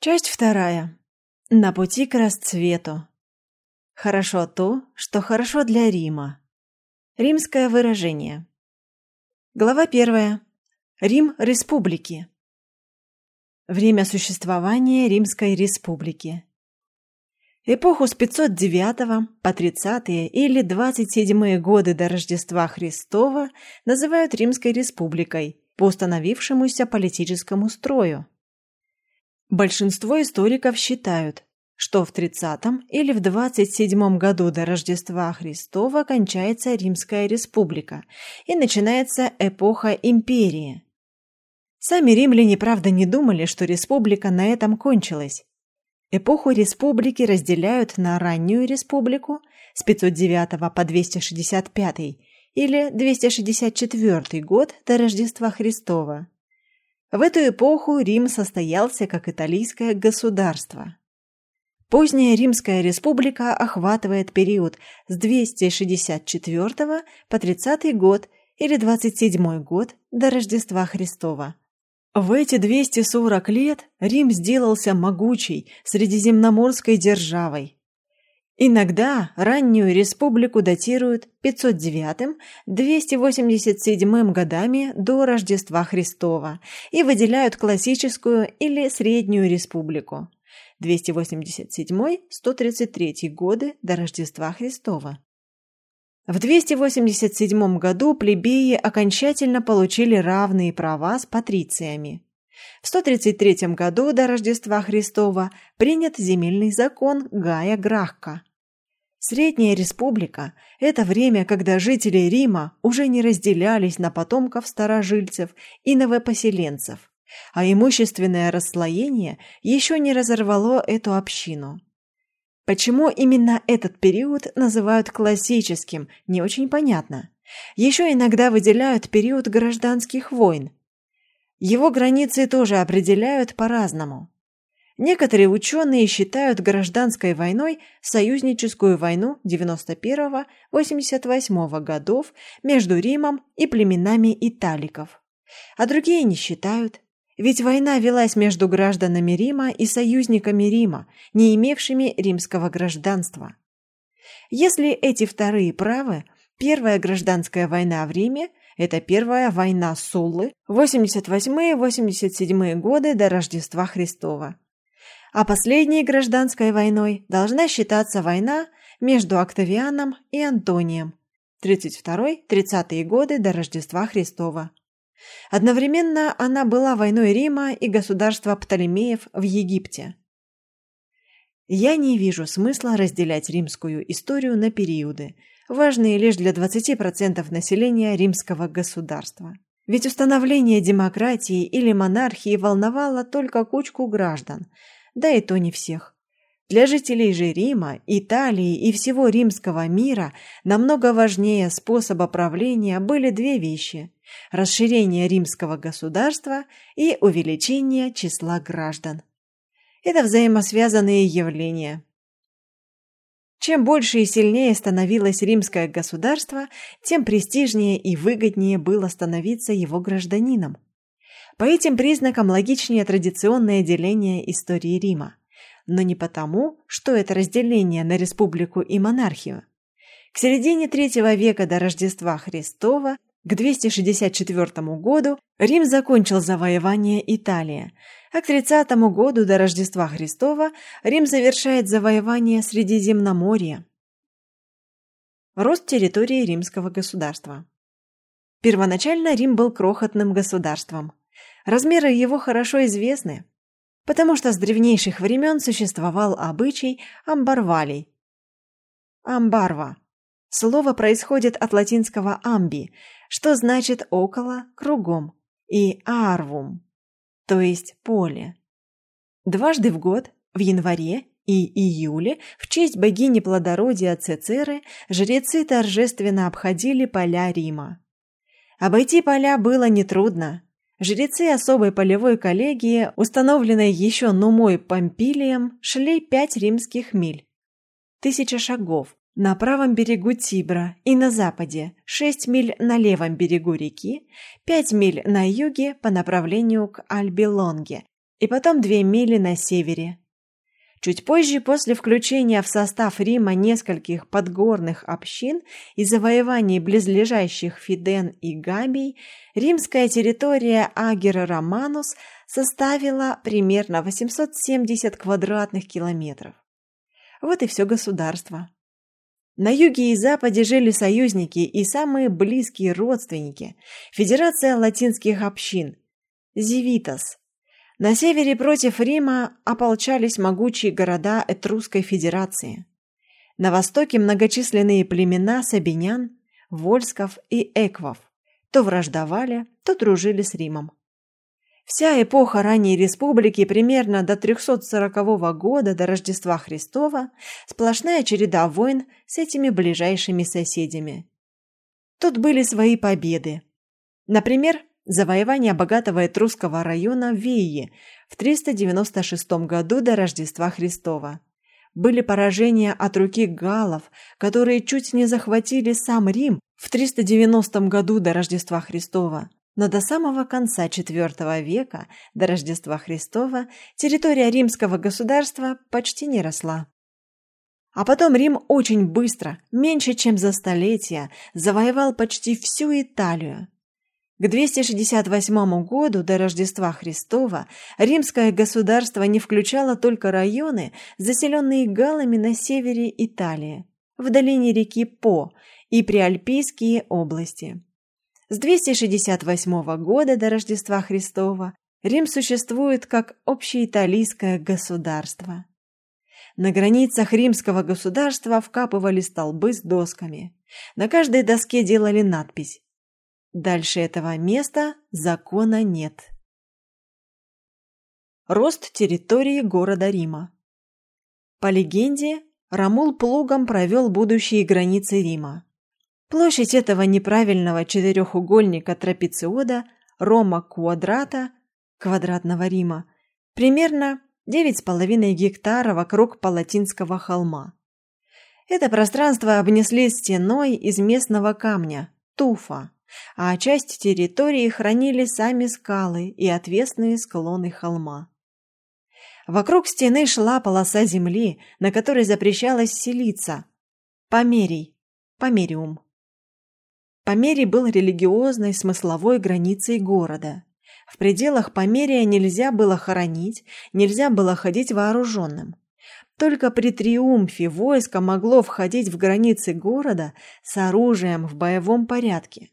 Часть вторая. На пути к расцвету. Хорошо то, что хорошо для Рима. Римское выражение. Глава первая. Рим республики. Время существования Римской республики. Эпоху с 509 по 30 или 27 годы до Рождества Христова называют Римской республикой по установившемуся политическому строю. Большинство историков считают, что в 30 или в 27 году до Рождества Христова кончается Римская республика и начинается эпоха империи. Сами римляне, правда, не думали, что республика на этом кончилась. Эпоху республики разделяют на раннюю республику с 509 по 265 или 264 год до Рождества Христова. В эту эпоху Рим состоялся как италийское государство. Поздняя Римская республика охватывает период с 264 по 30 год или 27 год до Рождества Христова. В эти 240 лет Рим сделался могучей средиземноморской державой. Иногда раннюю республику датируют 509-287 годами до Рождества Христова и выделяют классическую или среднюю республику 287-133 годы до Рождества Христова. В 287 году плебеи окончательно получили равные права с патрициями. В 133 году до Рождества Христова принят земельный закон Гая Грахка. Средняя республика – это время, когда жители Рима уже не разделялись на потомков старожильцев и новопоселенцев, а имущественное расслоение еще не разорвало эту общину. Почему именно этот период называют классическим, не очень понятно. Еще иногда выделяют период гражданских войн. Его границы тоже определяют по-разному. Некоторые ученые считают гражданской войной союзническую войну 91-88 годов между Римом и племенами италиков, а другие не считают. Ведь война велась между гражданами Рима и союзниками Рима, не имевшими римского гражданства. Если эти вторые правы, первая гражданская война в Риме – это первая война Суллы, 88-87 годы до Рождества Христова. А последней гражданской войной должна считаться война между Октавианом и Антонием, 32-30 годы до Рождества Христова. Одновременно она была войной Рима и государства Птолемеев в Египте. Я не вижу смысла разделять римскую историю на периоды, важные лишь для 20% населения римского государства. Ведь установление демократии или монархии волновало только кучку граждан, да и то не всех. Для жителей же Рима, Италии и всего римского мира намного важнее способа правления были две вещи – расширение римского государства и увеличение числа граждан. Это взаимосвязанные явления. Чем больше и сильнее становилось римское государство, тем престижнее и выгоднее было становиться его гражданином. По этим признакам логичнее традиционное деление истории Рима но не потому, что это разделение на республику и монархию. К середине третьего века до Рождества Христова, к 264 году, Рим закончил завоевание Италии, а к 30 году до Рождества Христова Рим завершает завоевание Средиземноморья. Рост территории римского государства. Первоначально Рим был крохотным государством. Размеры его хорошо известны потому что с древнейших времен существовал обычай амбарвалей. Амбарва. Слово происходит от латинского «амби», что значит «около», «кругом», и «арвум», то есть «поле». Дважды в год, в январе и июле, в честь богини плодородия Цицеры, жрецы торжественно обходили поля Рима. Обойти поля было нетрудно, Жрецы особой полевой коллегии, установленной еще Нумой Помпилием, шли пять римских миль. Тысяча шагов на правом берегу Тибра и на западе, шесть миль на левом берегу реки, пять миль на юге по направлению к Альбилонге и потом две мили на севере. Чуть позже, после включения в состав Рима нескольких подгорных общин и завоеваний близлежащих Фиден и Габий, римская территория Агера Романус составила примерно 870 квадратных километров. Вот и все государство. На юге и западе жили союзники и самые близкие родственники – Федерация латинских общин – Зевитас, на севере против Рима ополчались могучие города Этрусской Федерации. На востоке многочисленные племена сабинян, вольсков и эквов то враждовали, то дружили с Римом. Вся эпоха ранней республики примерно до 340 года до Рождества Христова сплошная череда войн с этими ближайшими соседями. Тут были свои победы. Например, завоевание богатого этрусского района Веи в 396 году до Рождества Христова. Были поражения от руки галлов, которые чуть не захватили сам Рим в 390 году до Рождества Христова. Но до самого конца IV века до Рождества Христова территория римского государства почти не росла. А потом Рим очень быстро, меньше чем за столетия, завоевал почти всю Италию. К 268 году до Рождества Христова римское государство не включало только районы, заселенные галлами на севере Италии, в долине реки По и приальпийские области. С 268 года до Рождества Христова Рим существует как общеиталийское государство. На границах римского государства вкапывали столбы с досками. На каждой доске делали надпись Дальше этого места закона нет. Рост территории города Рима. По легенде, Рамул плугом провел будущие границы Рима. Площадь этого неправильного четырехугольника трапециода Рома квадрата, квадратного Рима, примерно 9,5 гектара вокруг Палатинского холма. Это пространство обнесли стеной из местного камня – туфа а часть территории хранили сами скалы и отвесные склоны холма. Вокруг стены шла полоса земли, на которой запрещалось селиться. Померий, Помериум. Померий был религиозной смысловой границей города. В пределах Померия нельзя было хоронить, нельзя было ходить вооруженным. Только при триумфе войско могло входить в границы города с оружием в боевом порядке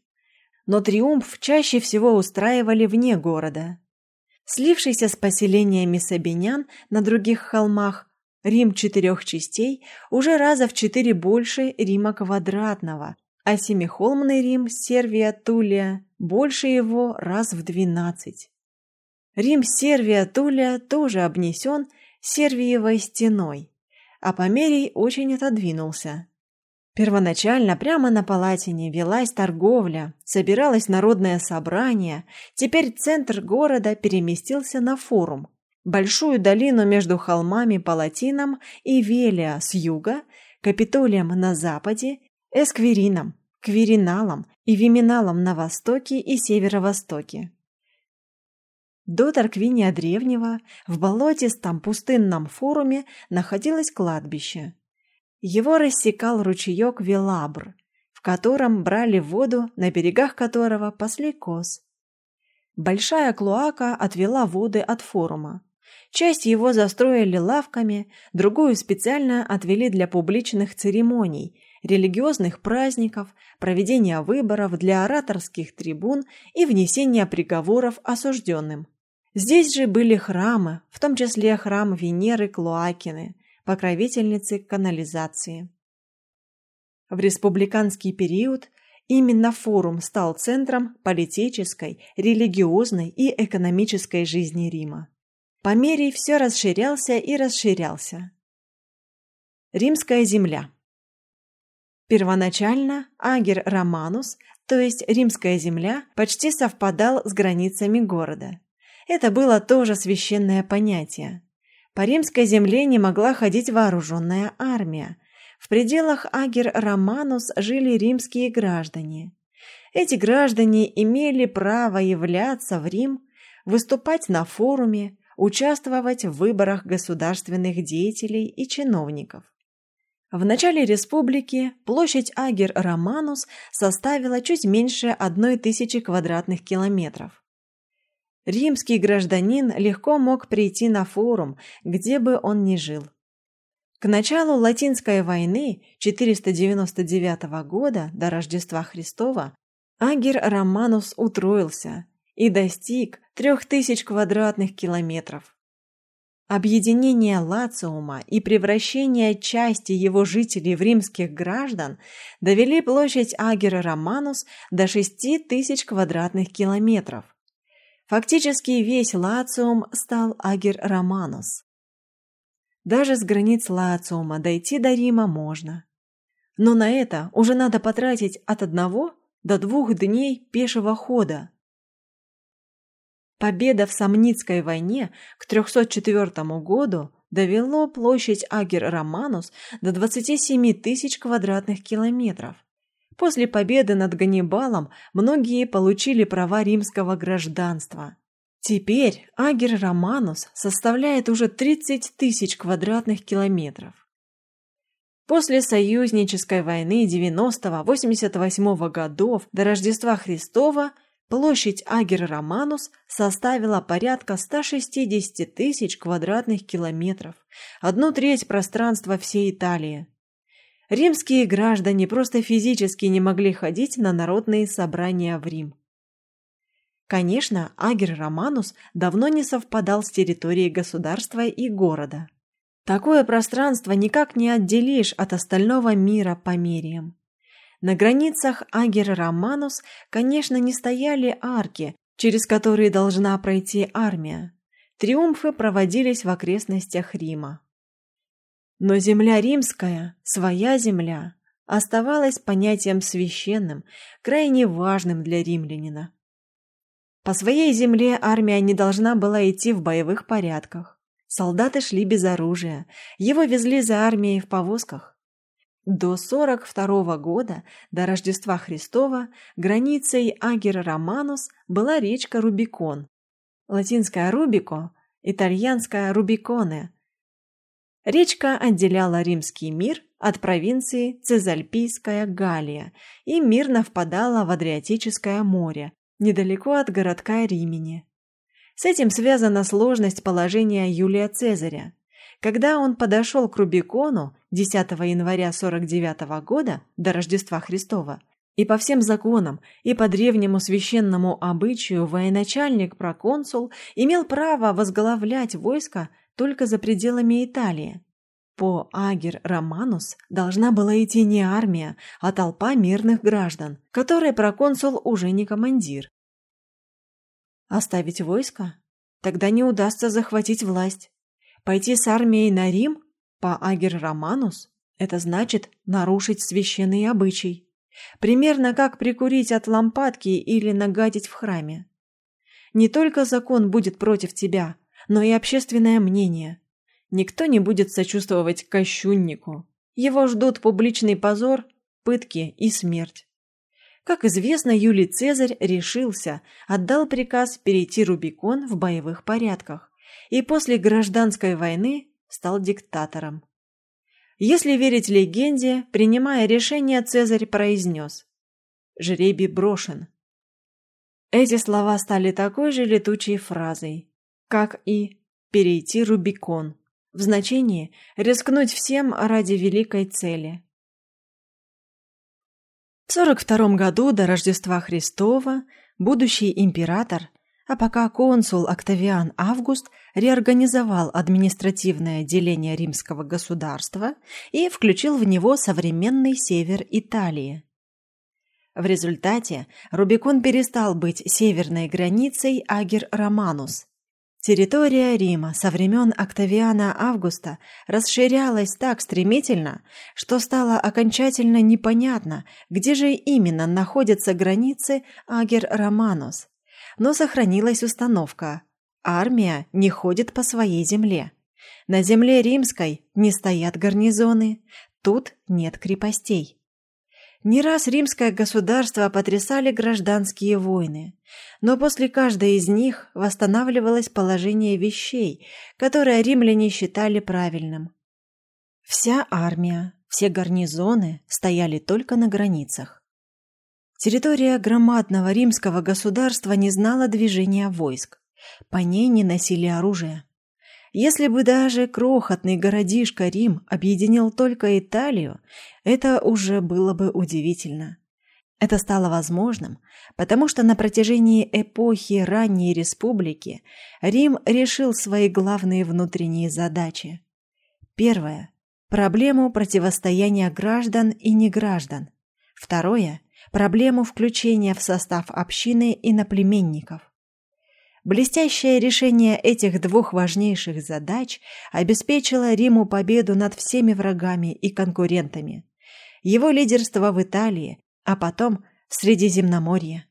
но триумф чаще всего устраивали вне города. Слившийся с поселениями сабинян на других холмах, Рим четырех частей уже раза в четыре больше Рима квадратного, а семихолмный Рим Сервия Тулия больше его раз в двенадцать. Рим Сервия Тулия тоже обнесен Сервиевой стеной, а Померий очень отодвинулся. Первоначально прямо на Палатине велась торговля, собиралось народное собрание, теперь центр города переместился на форум. Большую долину между холмами Палатином и Велия с юга, Капитолием на западе, Эсквирином, Квириналом и Виминалом на востоке и северо-востоке. До Тарквиния Древнего в болотистом пустынном форуме находилось кладбище. Его рассекал ручеек Велабр, в котором брали воду, на берегах которого пасли коз. Большая клоака отвела воды от форума. Часть его застроили лавками, другую специально отвели для публичных церемоний, религиозных праздников, проведения выборов для ораторских трибун и внесения приговоров осужденным. Здесь же были храмы, в том числе храм Венеры Клоакины, покровительницы канализации. В республиканский период именно форум стал центром политической, религиозной и экономической жизни Рима. По мере все расширялся и расширялся. Римская земля. Первоначально Агер Романус, то есть римская земля, почти совпадал с границами города. Это было тоже священное понятие. По римской земле не могла ходить вооруженная армия. В пределах Агер Романус жили римские граждане. Эти граждане имели право являться в Рим, выступать на форуме, участвовать в выборах государственных деятелей и чиновников. В начале республики площадь Агер-Романус составила чуть меньше одной тысячи квадратных километров. Римский гражданин легко мог прийти на форум, где бы он ни жил. К началу Латинской войны 499 года до Рождества Христова Агер Романус утроился и достиг 3000 квадратных километров. Объединение Лациума и превращение части его жителей в римских граждан довели площадь Агера Романус до 6 тысяч квадратных километров. Фактически весь Лациум стал Агер Романус. Даже с границ Лациума дойти до Рима можно. Но на это уже надо потратить от одного до двух дней пешего хода – Победа в Самницкой войне к 304 году довело площадь Агер-Романус до 27 тысяч квадратных километров. После победы над Ганнибалом многие получили права римского гражданства. Теперь Агер-Романус составляет уже 30 тысяч квадратных километров. После союзнической войны 90-88 годов до Рождества Христова – Площадь Агер-Романус составила порядка 160 тысяч квадратных километров, одну треть пространства всей Италии. Римские граждане просто физически не могли ходить на народные собрания в Рим. Конечно, Агер-Романус давно не совпадал с территорией государства и города. Такое пространство никак не отделишь от остального мира по мериям. На границах Агер-Романус, конечно, не стояли арки, через которые должна пройти армия. Триумфы проводились в окрестностях Рима. Но земля римская, своя земля, оставалась понятием священным, крайне важным для римлянина. По своей земле армия не должна была идти в боевых порядках. Солдаты шли без оружия, его везли за армией в повозках. До 42 года, до Рождества Христова, границей Агера Романус была речка Рубикон. Латинская «рубико», итальянская «рубиконе». Речка отделяла римский мир от провинции Цезальпийская Галлия и мирно впадала в Адриатическое море, недалеко от городка Римени. С этим связана сложность положения Юлия Цезаря. Когда он подошел к Рубикону 10 января 49 года до Рождества Христова, и по всем законам, и по древнему священному обычаю военачальник-проконсул имел право возглавлять войско только за пределами Италии. По Агер Романус должна была идти не армия, а толпа мирных граждан, которой проконсул уже не командир. Оставить войско? Тогда не удастся захватить власть. Пойти с армией на Рим по Агер-Романус – это значит нарушить священный обычай. Примерно как прикурить от лампадки или нагадить в храме. Не только закон будет против тебя, но и общественное мнение. Никто не будет сочувствовать кощуннику. Его ждут публичный позор, пытки и смерть. Как известно, Юлий Цезарь решился, отдал приказ перейти Рубикон в боевых порядках и после гражданской войны стал диктатором. Если верить легенде, принимая решение, Цезарь произнес «Жребий брошен». Эти слова стали такой же летучей фразой, как и «перейти Рубикон» в значении «рискнуть всем ради великой цели». В 42 году до Рождества Христова будущий император а пока консул Октавиан Август реорганизовал административное деление римского государства и включил в него современный север Италии. В результате Рубикон перестал быть северной границей Агер-Романус. Территория Рима со времен Октавиана Августа расширялась так стремительно, что стало окончательно непонятно, где же именно находятся границы Агер-Романус но сохранилась установка «Армия не ходит по своей земле». На земле римской не стоят гарнизоны, тут нет крепостей. Не раз римское государство потрясали гражданские войны, но после каждой из них восстанавливалось положение вещей, которое римляне считали правильным. Вся армия, все гарнизоны стояли только на границах. Территория громадного римского государства не знала движения войск, по ней не носили оружие. Если бы даже крохотный городишко Рим объединил только Италию, это уже было бы удивительно. Это стало возможным, потому что на протяжении эпохи ранней республики Рим решил свои главные внутренние задачи. Первое – проблему противостояния граждан и неграждан. Второе – проблему включения в состав общины иноплеменников. Блестящее решение этих двух важнейших задач обеспечило Риму победу над всеми врагами и конкурентами. Его лидерство в Италии, а потом в Средиземноморье.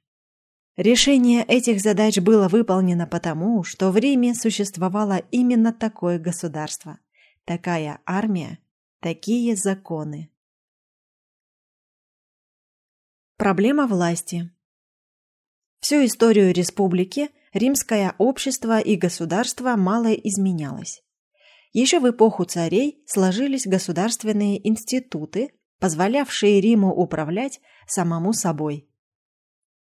Решение этих задач было выполнено потому, что в Риме существовало именно такое государство, такая армия, такие законы. Проблема власти. Всю историю республики – римское общество и государство мало изменялось. Еще в эпоху царей сложились государственные институты, позволявшие Риму управлять самому собой.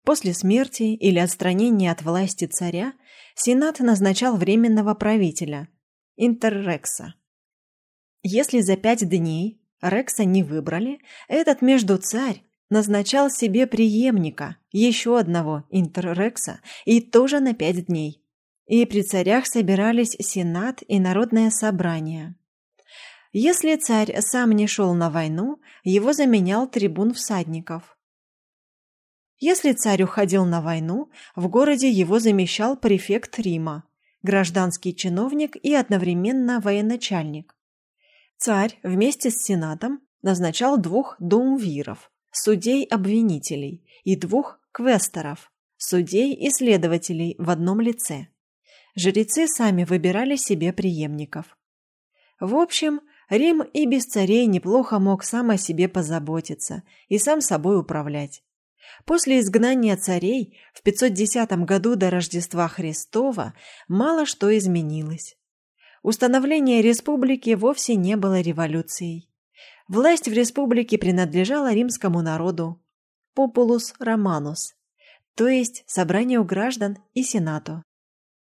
После смерти или отстранения от власти царя Сенат назначал временного правителя – интеррекса. Если за пять дней Рекса не выбрали, этот между царь назначал себе преемника, еще одного интеррекса, и тоже на пять дней. И при царях собирались сенат и народное собрание. Если царь сам не шел на войну, его заменял трибун всадников. Если царь уходил на войну, в городе его замещал префект Рима, гражданский чиновник и одновременно военачальник. Царь вместе с сенатом назначал двух думвиров, судей-обвинителей и двух квесторов, судей и следователей в одном лице. Жрецы сами выбирали себе преемников. В общем, Рим и без царей неплохо мог сам о себе позаботиться и сам собой управлять. После изгнания царей в 510 году до Рождества Христова мало что изменилось. Установление республики вовсе не было революцией. Власть в республике принадлежала римскому народу, популус романус, то есть собранию граждан и сенату.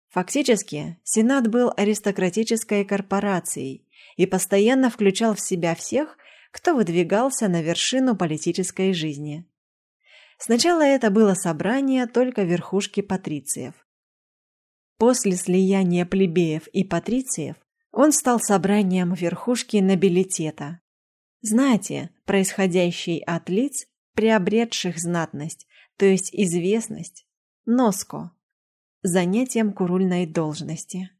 Фактически, сенат был аристократической корпорацией и постоянно включал в себя всех, кто выдвигался на вершину политической жизни. Сначала это было собрание только верхушки патрициев. После слияния плебеев и патрициев он стал собранием верхушки нобилитета, знати, происходящей от лиц, приобретших знатность, то есть известность, носко, занятием курульной должности.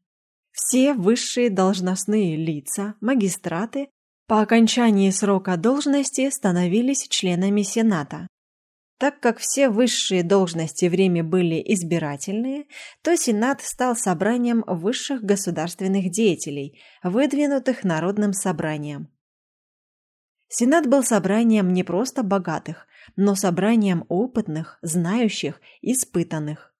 Все высшие должностные лица, магистраты, по окончании срока должности становились членами Сената. Так как все высшие должности в Риме были избирательные, то Сенат стал собранием высших государственных деятелей, выдвинутых Народным собранием. Сенат был собранием не просто богатых, но собранием опытных, знающих, испытанных.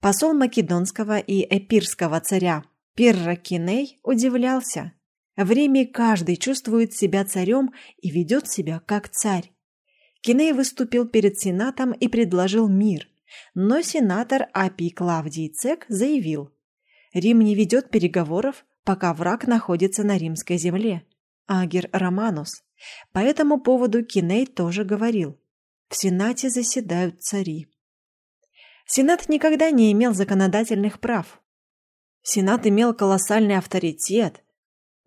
Посол македонского и эпирского царя Пирракиней удивлялся. В Риме каждый чувствует себя царем и ведет себя как царь. Киней выступил перед Сенатом и предложил мир, но сенатор Апий Клавдий Цек заявил, Рим не ведет переговоров, пока враг находится на римской земле. Агер Романус. По этому поводу Киней тоже говорил. В Сенате заседают цари. Сенат никогда не имел законодательных прав. Сенат имел колоссальный авторитет,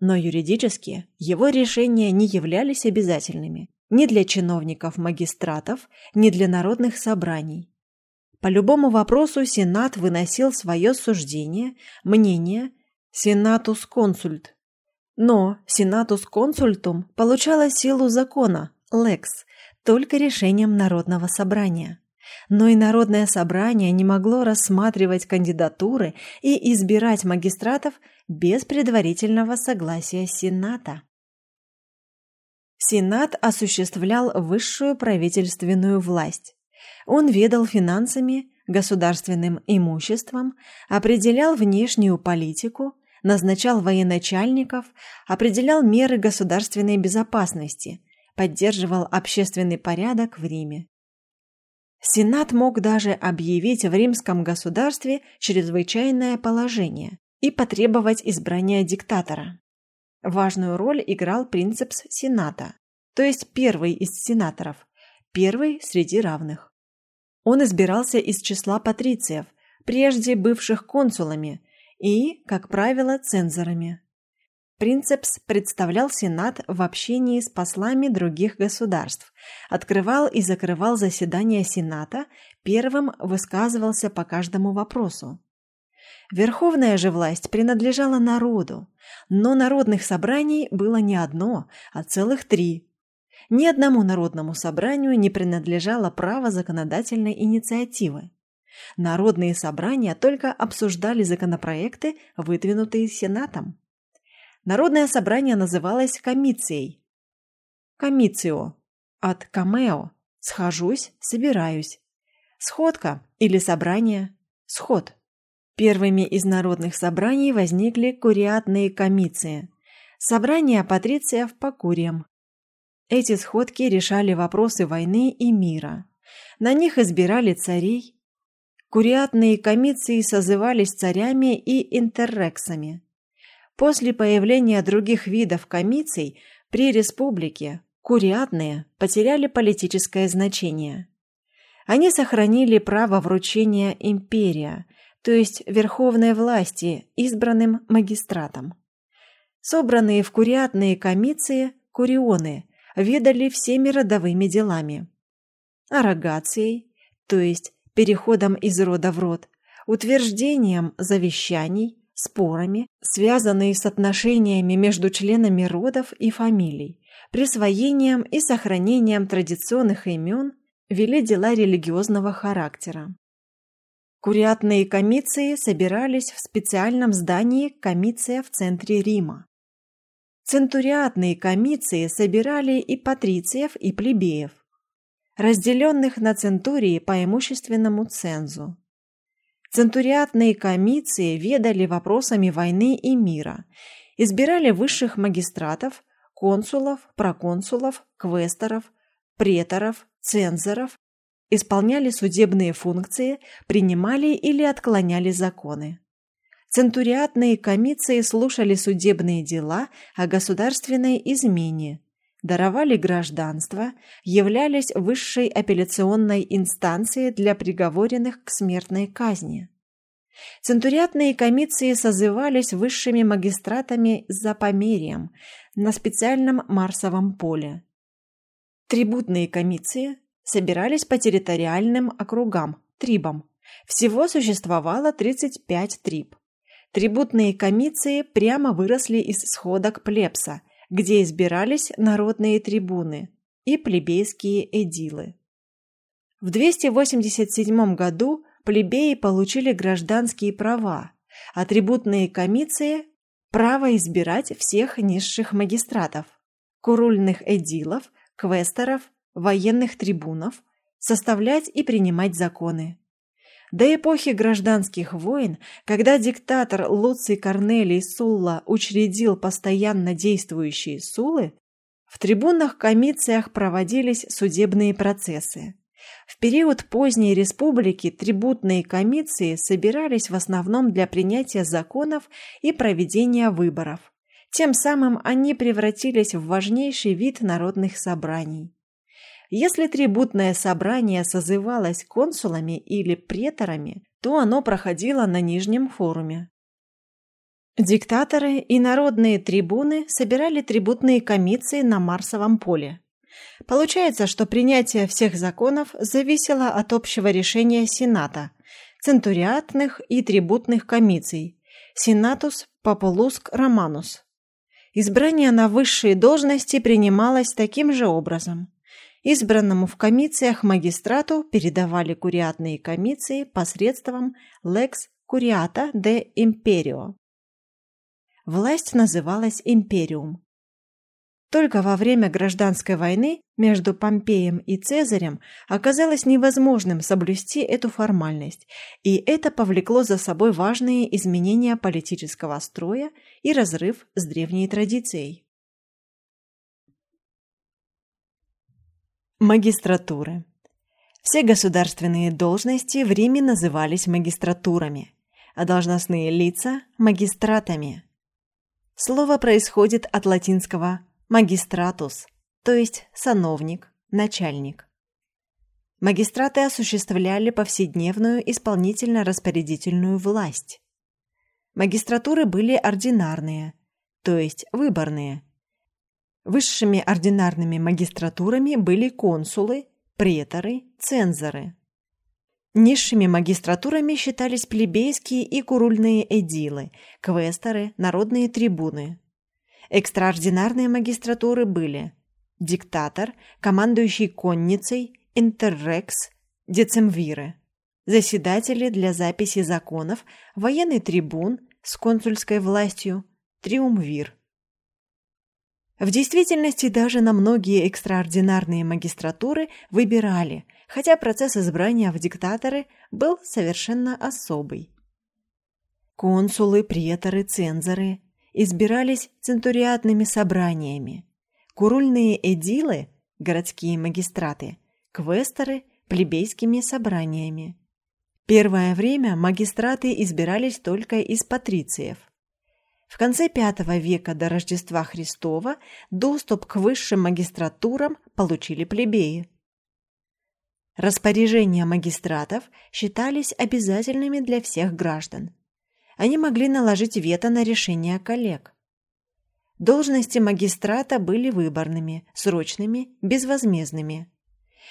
но юридически его решения не являлись обязательными ни для чиновников-магистратов, ни для народных собраний. По любому вопросу Сенат выносил свое суждение, мнение, сенатус консульт, но сенатус консультум получала силу закона, лекс, только решением Народного собрания. Но и Народное собрание не могло рассматривать кандидатуры и избирать магистратов без предварительного согласия Сената. Сенат осуществлял высшую правительственную власть. Он ведал финансами, государственным имуществом, определял внешнюю политику, назначал военачальников, определял меры государственной безопасности, поддерживал общественный порядок в Риме. Сенат мог даже объявить в римском государстве чрезвычайное положение и потребовать избрания диктатора. Важную роль играл принципс Сената, то есть первый из сенаторов, первый среди равных. Он избирался из числа патрициев, прежде бывших консулами, и, как правило, цензорами. Принцепс представлял Сенат в общении с послами других государств, открывал и закрывал заседания Сената, первым высказывался по каждому вопросу. Верховная же власть принадлежала народу, но народных собраний было не одно, а целых три. Ни одному народному собранию не принадлежало право законодательной инициативы. Народные собрания только обсуждали законопроекты, выдвинутые Сенатом. Народное собрание называлось комицией. Комицио от камео – схожусь, собираюсь. Сходка или собрание – сход. Первыми из народных собраний возникли куриатные комиции – собрания патрициев по куриям. Эти сходки решали вопросы войны и мира. На них избирали царей. Куриатные комиции созывались царями и интеррексами. После появления других видов комиций при республике куриатные потеряли политическое значение. Они сохранили право вручения империя, то есть верховной власти избранным магистратам. Собранные в куриатные комиции курионы ведали всеми родовыми делами. Арогацией, то есть переходом из рода в род, утверждением завещаний, спорами, связанные с отношениями между членами родов и фамилий, присвоением и сохранением традиционных имен вели дела религиозного характера. Куриатные комиции собирались в специальном здании комиция в центре Рима. Центуриатные комиции собирали и патрициев, и плебеев, разделенных на центурии по имущественному цензу. Центуриатные комиции ведали вопросами войны и мира, избирали высших магистратов, консулов, проконсулов, квесторов, преторов, цензоров, исполняли судебные функции, принимали или отклоняли законы. Центуриатные комиции слушали судебные дела о государственной измене, даровали гражданство, являлись высшей апелляционной инстанцией для приговоренных к смертной казни. Центуриатные комиции созывались высшими магистратами за померием на специальном Марсовом поле. Трибутные комиции собирались по территориальным округам, трибам. Всего существовало 35 триб. Трибутные комиции прямо выросли из сходок плебса – где избирались народные трибуны и плебейские эдилы. В 287 году плебеи получили гражданские права, а трибутные комиции – право избирать всех низших магистратов, курульных эдилов, квесторов, военных трибунов, составлять и принимать законы. До эпохи гражданских войн, когда диктатор Луций Корнелий Сулла учредил постоянно действующие сулы, в трибунах-комициях проводились судебные процессы. В период поздней республики трибутные комиции собирались в основном для принятия законов и проведения выборов. Тем самым они превратились в важнейший вид народных собраний. Если трибутное собрание созывалось консулами или преторами, то оно проходило на Нижнем форуме. Диктаторы и народные трибуны собирали трибутные комиции на Марсовом поле. Получается, что принятие всех законов зависело от общего решения Сената, центуриатных и трибутных комиций, Сенатус Популуск Романус. Избрание на высшие должности принималось таким же образом. Избранному в комициях магистрату передавали куриатные комиции посредством lex curiata de imperio. Власть называлась империум. Только во время гражданской войны между Помпеем и Цезарем оказалось невозможным соблюсти эту формальность, и это повлекло за собой важные изменения политического строя и разрыв с древней традицией. Магистратуры Все государственные должности в Риме назывались магистратурами, а должностные лица – магистратами. Слово происходит от латинского магистратус, то есть сановник, начальник. Магистраты осуществляли повседневную исполнительно-распорядительную власть. Магистратуры были ординарные, то есть выборные. Высшими ординарными магистратурами были консулы, преторы, цензоры. Низшими магистратурами считались плебейские и курульные эдилы, квесторы, народные трибуны. Экстраординарные магистратуры были диктатор, командующий конницей, интеррекс, децемвиры, заседатели для записи законов, военный трибун с консульской властью, триумвир. В действительности даже на многие экстраординарные магистратуры выбирали, хотя процесс избрания в диктаторы был совершенно особый. Консулы, преторы, цензоры избирались центуриатными собраниями. Курульные эдилы, городские магистраты, квесторы – плебейскими собраниями. Первое время магистраты избирались только из патрициев. В конце V века до Рождества Христова доступ к высшим магистратурам получили плебеи. Распоряжения магистратов считались обязательными для всех граждан они могли наложить вето на решения коллег. Должности магистрата были выборными, срочными, безвозмездными.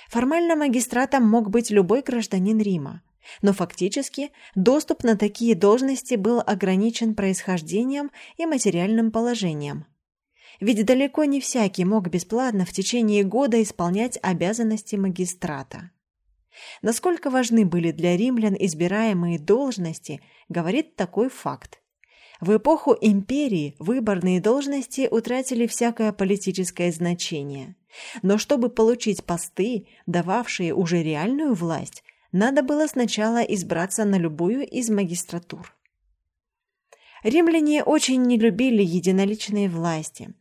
Формально магистратом мог быть любой гражданин Рима, но фактически доступ на такие должности был ограничен происхождением и материальным положением. Ведь далеко не всякий мог бесплатно в течение года исполнять обязанности магистрата. Насколько важны были для римлян избираемые должности, говорит такой факт. В эпоху империи выборные должности утратили всякое политическое значение. Но чтобы получить посты, дававшие уже реальную власть, надо было сначала избраться на любую из магистратур. Римляне очень не любили единоличные власти,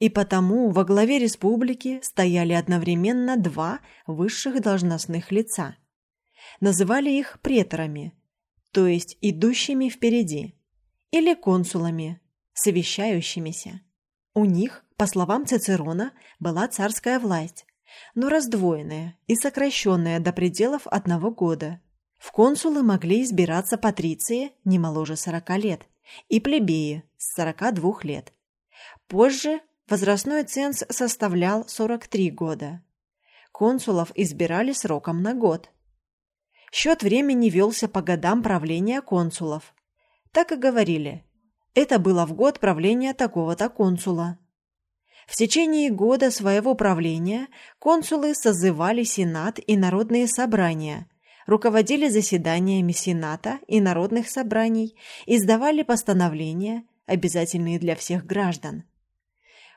и потому во главе республики стояли одновременно два высших должностных лица. Называли их преторами, то есть идущими впереди, или консулами, совещающимися. У них, по словам Цицерона, была царская власть, но раздвоенная и сокращенная до пределов одного года. В консулы могли избираться патриции не моложе 40 лет и плебеи с 42 лет. Позже Возрастной ценз составлял 43 года. Консулов избирали сроком на год. Счет времени велся по годам правления консулов. Так и говорили. Это было в год правления такого-то консула. В течение года своего правления консулы созывали Сенат и народные собрания, руководили заседаниями Сената и народных собраний, издавали постановления, обязательные для всех граждан.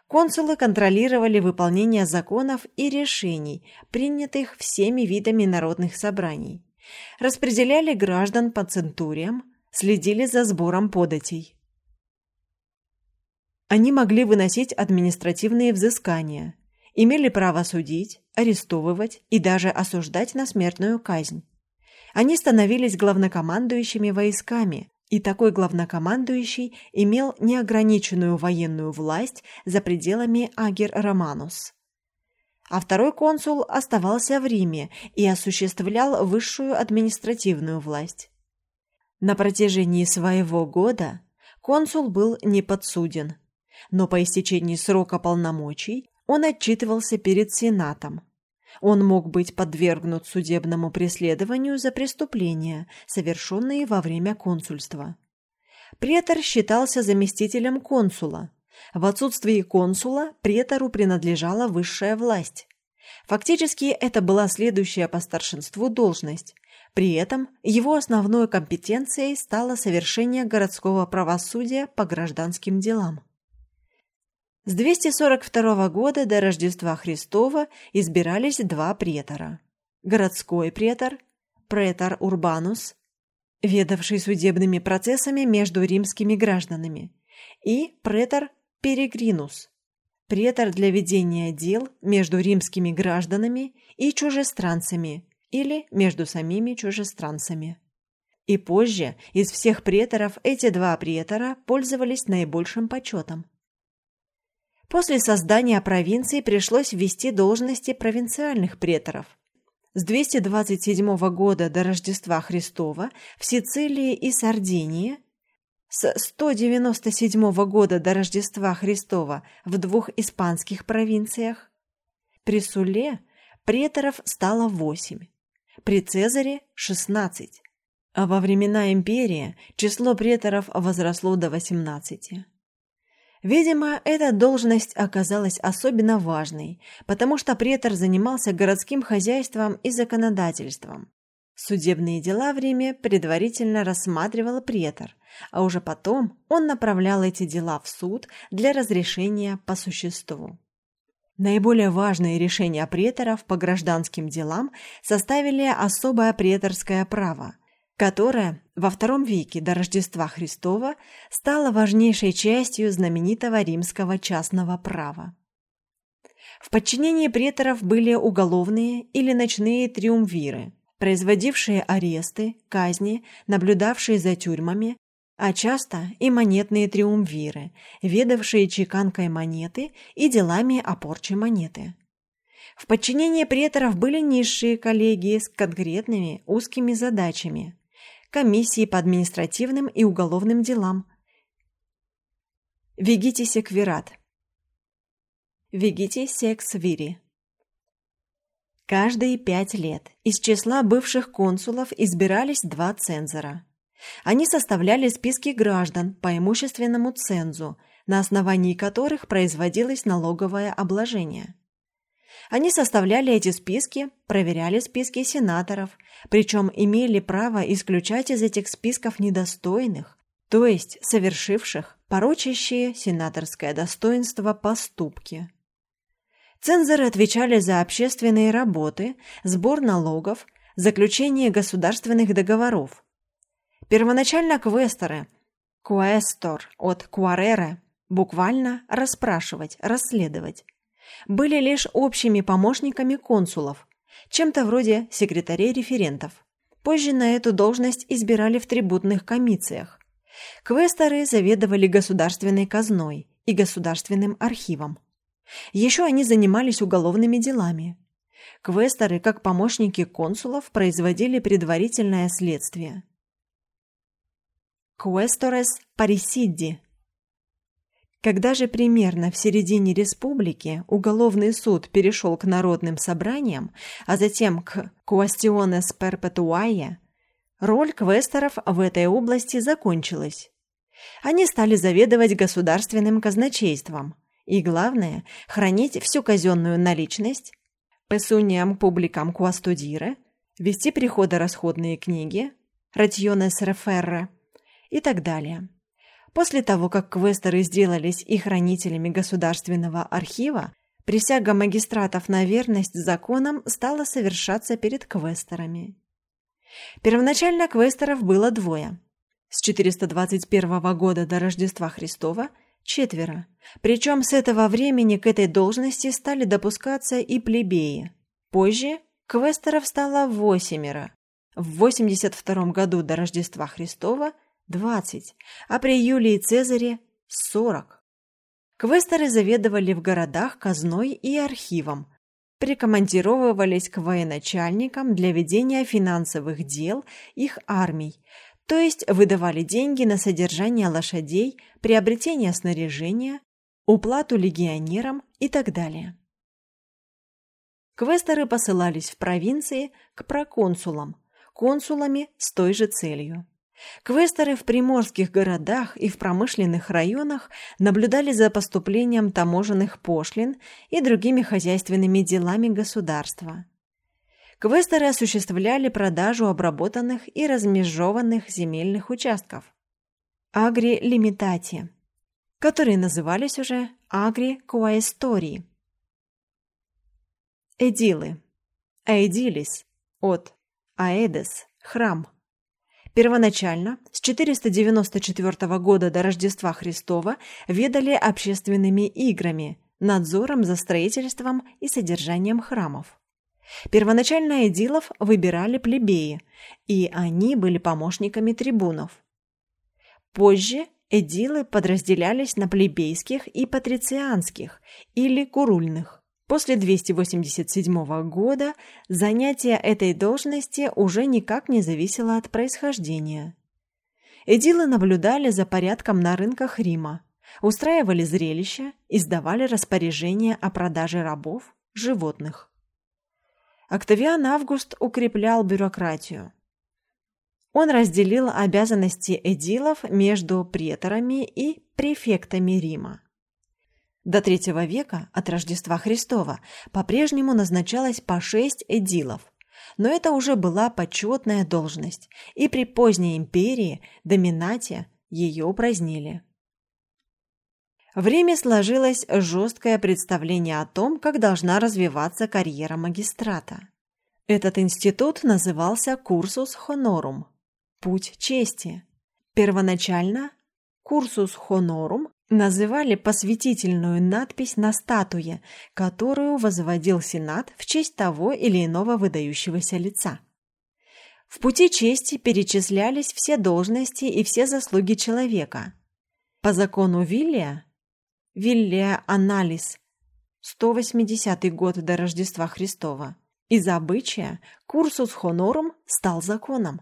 Консулы контролировали выполнение законов и решений, принятых всеми видами народных собраний, распределяли граждан по центуриям, следили за сбором податей. Они могли выносить административные взыскания, имели право судить, арестовывать и даже осуждать на смертную казнь. Они становились главнокомандующими войсками, и такой главнокомандующий имел неограниченную военную власть за пределами Агер-Романус. А второй консул оставался в Риме и осуществлял высшую административную власть. На протяжении своего года консул был не подсуден, но по истечении срока полномочий он отчитывался перед Сенатом, он мог быть подвергнут судебному преследованию за преступления, совершенные во время консульства. Претор считался заместителем консула. В отсутствии консула претору принадлежала высшая власть. Фактически это была следующая по старшинству должность. При этом его основной компетенцией стало совершение городского правосудия по гражданским делам. С 242 года до Рождества Христова избирались два претора. Городской претор, претор Урбанус, ведавший судебными процессами между римскими гражданами, и претор Перегринус, претор для ведения дел между римскими гражданами и чужестранцами или между самими чужестранцами. И позже из всех преторов эти два претора пользовались наибольшим почетом. После создания провинции пришлось ввести должности провинциальных преторов. С 227 года до Рождества Христова в Сицилии и Сардинии, с 197 года до Рождества Христова в двух испанских провинциях, при Суле преторов стало восемь, при Цезаре – шестнадцать, а во времена империи число преторов возросло до 18. Видимо, эта должность оказалась особенно важной, потому что претор занимался городским хозяйством и законодательством. Судебные дела в Риме предварительно рассматривал претор, а уже потом он направлял эти дела в суд для разрешения по существу. Наиболее важные решения преторов по гражданским делам составили особое преторское право – которая во втором веке до Рождества Христова стала важнейшей частью знаменитого римского частного права. В подчинении преторов были уголовные или ночные триумвиры, производившие аресты, казни, наблюдавшие за тюрьмами, а часто и монетные триумвиры, ведавшие чеканкой монеты и делами о порче монеты. В подчинении преторов были низшие коллегии с конкретными узкими задачами, комиссии по административным и уголовным делам. Вегите секвират. Вегите секс вири. Каждые пять лет из числа бывших консулов избирались два цензора. Они составляли списки граждан по имущественному цензу, на основании которых производилось налоговое обложение. Они составляли эти списки, проверяли списки сенаторов, причем имели право исключать из этих списков недостойных, то есть совершивших порочащие сенаторское достоинство поступки. Цензоры отвечали за общественные работы, сбор налогов, заключение государственных договоров. Первоначально квесторы, куэстор от куарере, буквально расспрашивать, расследовать, были лишь общими помощниками консулов, чем-то вроде секретарей-референтов. Позже на эту должность избирали в трибутных комиссиях. Квесторы заведовали государственной казной и государственным архивом. Еще они занимались уголовными делами. Квесторы, как помощники консулов, производили предварительное следствие. Квесторес парисидди когда же примерно в середине республики уголовный суд перешел к народным собраниям, а затем к «Куастионес перпетуае», роль квесторов в этой области закончилась. Они стали заведовать государственным казначейством и, главное, хранить всю казенную наличность, песуниам публикам куастудире, вести приходо-расходные книги, ратьонес реферре и так далее. После того, как квесторы сделались и хранителями государственного архива, присяга магистратов на верность законам стала совершаться перед квесторами. Первоначально квесторов было двое. С 421 года до Рождества Христова – четверо. Причем с этого времени к этой должности стали допускаться и плебеи. Позже квесторов стало восемеро. В 82 году до Рождества Христова – 20, а при Юлии Цезаре – 40. Квесторы заведовали в городах казной и архивом, прикомандировывались к военачальникам для ведения финансовых дел их армий, то есть выдавали деньги на содержание лошадей, приобретение снаряжения, уплату легионерам и так далее. Квесторы посылались в провинции к проконсулам, консулами с той же целью. Квесторы в приморских городах и в промышленных районах наблюдали за поступлением таможенных пошлин и другими хозяйственными делами государства. Квесторы осуществляли продажу обработанных и размежеванных земельных участков. Агри-лимитати, которые назывались уже агри куаэстории. Эдилы. Аэдилис от Аэдес – храм. Первоначально, с 494 года до Рождества Христова, ведали общественными играми, надзором за строительством и содержанием храмов. Первоначально эдилов выбирали плебеи, и они были помощниками трибунов. Позже эдилы подразделялись на плебейских и патрицианских или курульных. После 287 года занятие этой должности уже никак не зависело от происхождения. Эдилы наблюдали за порядком на рынках Рима, устраивали зрелища, издавали распоряжения о продаже рабов, животных. Октавиан Август укреплял бюрократию. Он разделил обязанности эдилов между преторами и префектами Рима. До III века от Рождества Христова по-прежнему назначалось по шесть эдилов, но это уже была почетная должность, и при поздней империи, доминате, ее упразднили. В Риме сложилось жесткое представление о том, как должна развиваться карьера магистрата. Этот институт назывался «Курсус Honorum» – «Путь чести». Первоначально «Курсус Honorum» называли посвятительную надпись на статуе, которую возводил Сенат в честь того или иного выдающегося лица. В пути чести перечислялись все должности и все заслуги человека. По закону Виллия, Виллия Анализ, 180 год до Рождества Христова, из обычая курсус хонорум стал законом.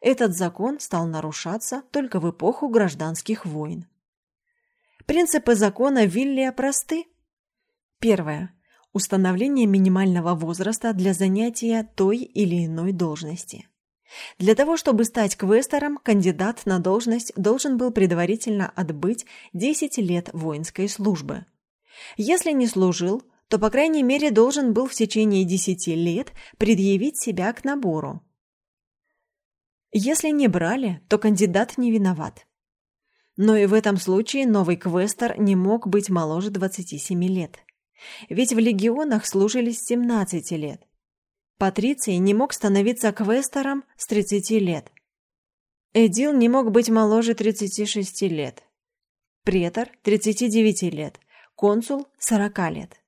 Этот закон стал нарушаться только в эпоху гражданских войн. Принципы закона Виллия просты. Первое. Установление минимального возраста для занятия той или иной должности. Для того, чтобы стать квестором, кандидат на должность должен был предварительно отбыть 10 лет воинской службы. Если не служил, то, по крайней мере, должен был в течение 10 лет предъявить себя к набору. Если не брали, то кандидат не виноват. Но и в этом случае новый квестер не мог быть моложе 27 лет. Ведь в легионах служили с 17 лет. Патриций не мог становиться квестером с 30 лет. Эдил не мог быть моложе 36 лет. Претор – 39 лет. Консул – 40 лет.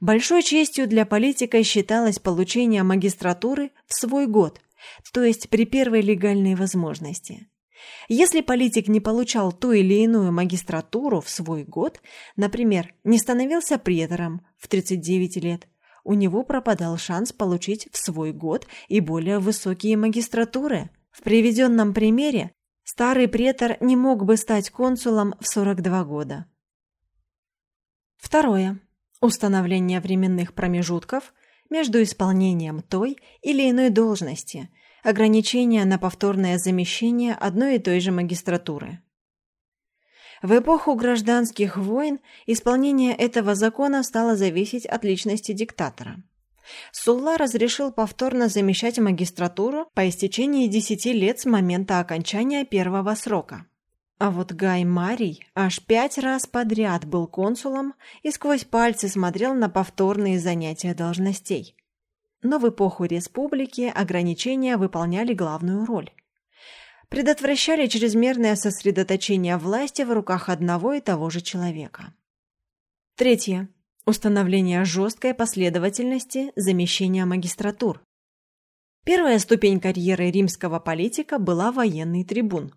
Большой честью для политика считалось получение магистратуры в свой год, то есть при первой легальной возможности. Если политик не получал ту или иную магистратуру в свой год, например, не становился претором в 39 лет, у него пропадал шанс получить в свой год и более высокие магистратуры. В приведенном примере старый претор не мог бы стать консулом в 42 года. Второе. Установление временных промежутков между исполнением той или иной должности – ограничения на повторное замещение одной и той же магистратуры. В эпоху гражданских войн исполнение этого закона стало зависеть от личности диктатора. Сулла разрешил повторно замещать магистратуру по истечении 10 лет с момента окончания первого срока. А вот Гай Марий аж пять раз подряд был консулом и сквозь пальцы смотрел на повторные занятия должностей. Но в эпоху республики ограничения выполняли главную роль. Предотвращали чрезмерное сосредоточение власти в руках одного и того же человека. Третье. Установление жесткой последовательности замещения магистратур. Первая ступень карьеры римского политика была военный трибун.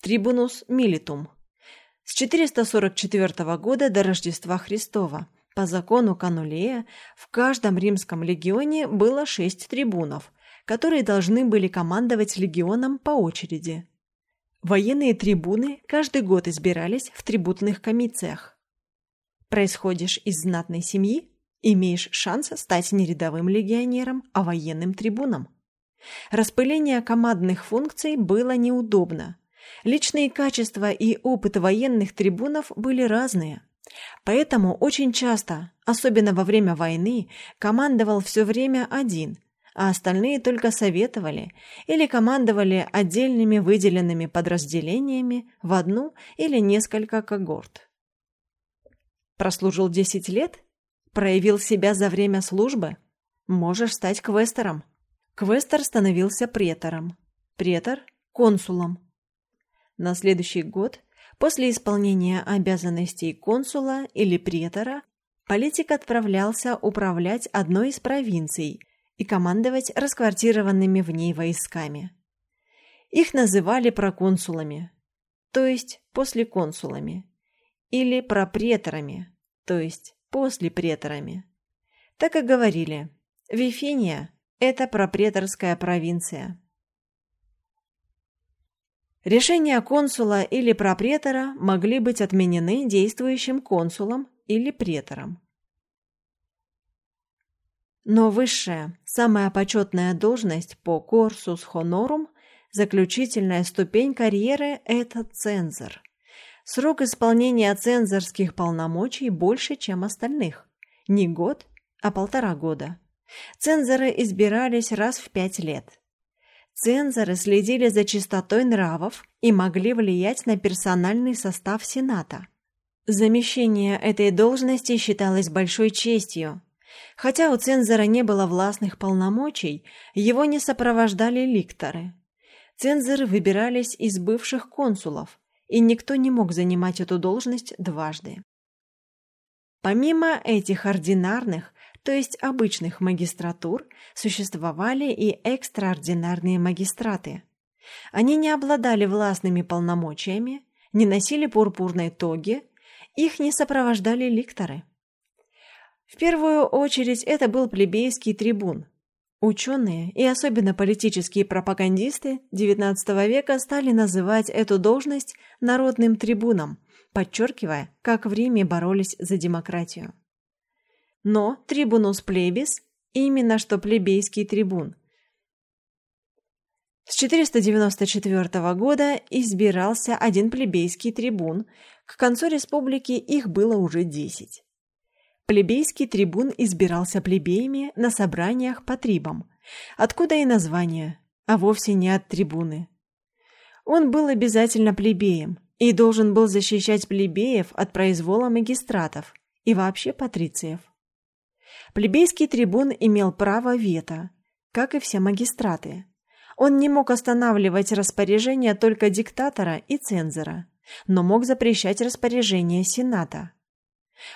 Трибунус милитум. С 444 года до Рождества Христова – по закону Канулея в каждом римском легионе было шесть трибунов, которые должны были командовать легионом по очереди. Военные трибуны каждый год избирались в трибутных комициях. Происходишь из знатной семьи, имеешь шанс стать не рядовым легионером, а военным трибуном. Распыление командных функций было неудобно. Личные качества и опыт военных трибунов были разные – Поэтому очень часто, особенно во время войны, командовал все время один, а остальные только советовали или командовали отдельными выделенными подразделениями в одну или несколько когорт. Прослужил 10 лет? Проявил себя за время службы? Можешь стать квестором. Квестор становился претором. Претор – консулом. На следующий год, после исполнения обязанностей консула или претора, политик отправлялся управлять одной из провинций и командовать расквартированными в ней войсками. Их называли проконсулами, то есть послеконсулами, или пропреторами, то есть послепреторами. Так и говорили, Вифиния – это пропреторская провинция. Решения консула или пропретора могли быть отменены действующим консулом или претором. Но высшая, самая почетная должность по курсус хонорум, заключительная ступень карьеры – это цензор. Срок исполнения цензорских полномочий больше, чем остальных. Не год, а полтора года. Цензоры избирались раз в пять лет. Цензоры следили за чистотой нравов и могли влиять на персональный состав Сената. Замещение этой должности считалось большой честью. Хотя у цензора не было властных полномочий, его не сопровождали ликторы. Цензоры выбирались из бывших консулов, и никто не мог занимать эту должность дважды. Помимо этих ординарных, то есть обычных магистратур, существовали и экстраординарные магистраты. Они не обладали властными полномочиями, не носили пурпурной тоги, их не сопровождали ликторы. В первую очередь это был плебейский трибун. Ученые и особенно политические пропагандисты XIX века стали называть эту должность народным трибуном, подчеркивая, как в Риме боролись за демократию. Но трибунус плебис – именно что плебейский трибун. С 494 года избирался один плебейский трибун, к концу республики их было уже десять. Плебейский трибун избирался плебеями на собраниях по трибам, откуда и название, а вовсе не от трибуны. Он был обязательно плебеем и должен был защищать плебеев от произвола магистратов и вообще патрициев. Плебейский трибун имел право вето, как и все магистраты. Он не мог останавливать распоряжения только диктатора и цензора, но мог запрещать распоряжения сената.